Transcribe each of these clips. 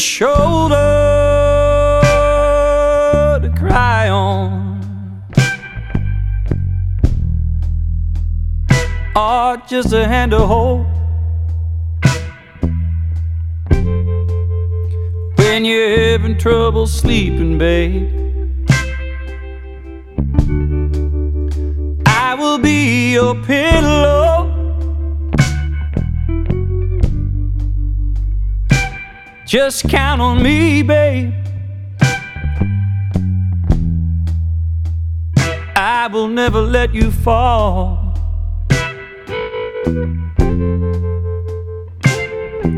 shoulder to cry on, or just a hand to hold. When you're having trouble sleeping, babe. I will be your pillow. Just count on me, babe. I will never let you fall.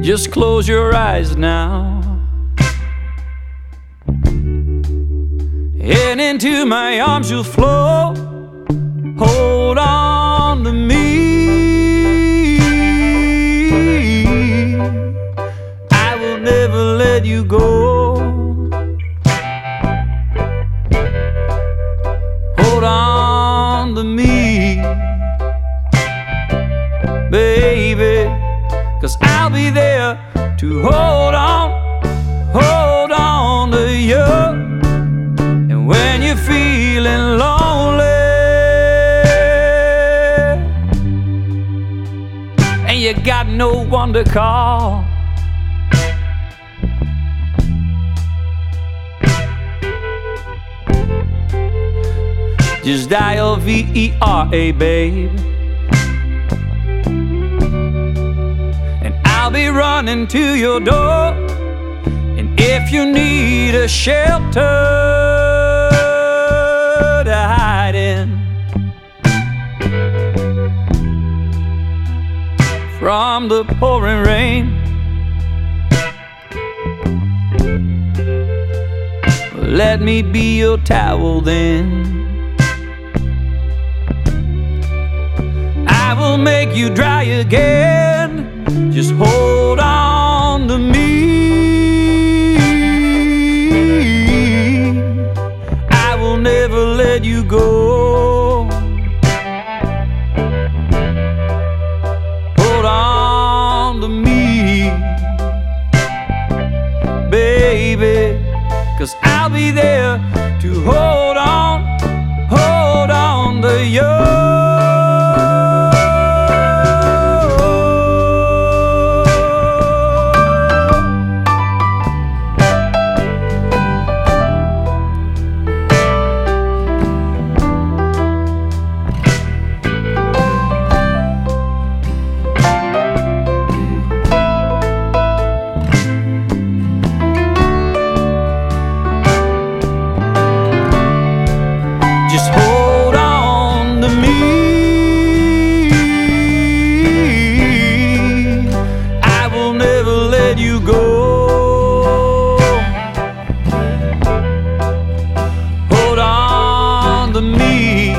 Just close your eyes now. And into my arms you'll flow. Hold never let you go. Hold on to me, baby. Cause I'll be there to hold on, hold on to you. And when you're feeling lonely and you got no one to call. Just dial V E R A, babe. And I'll be running to your door. And if you need a shelter to hide in from the pouring rain, let me be your towel then. I will make you dry again. Just hold on just hold on to me. I will never let you go. Hold on to me,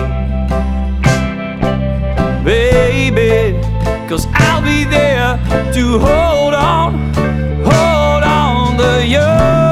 baby, cause I'll be there to hold on, hold on to you.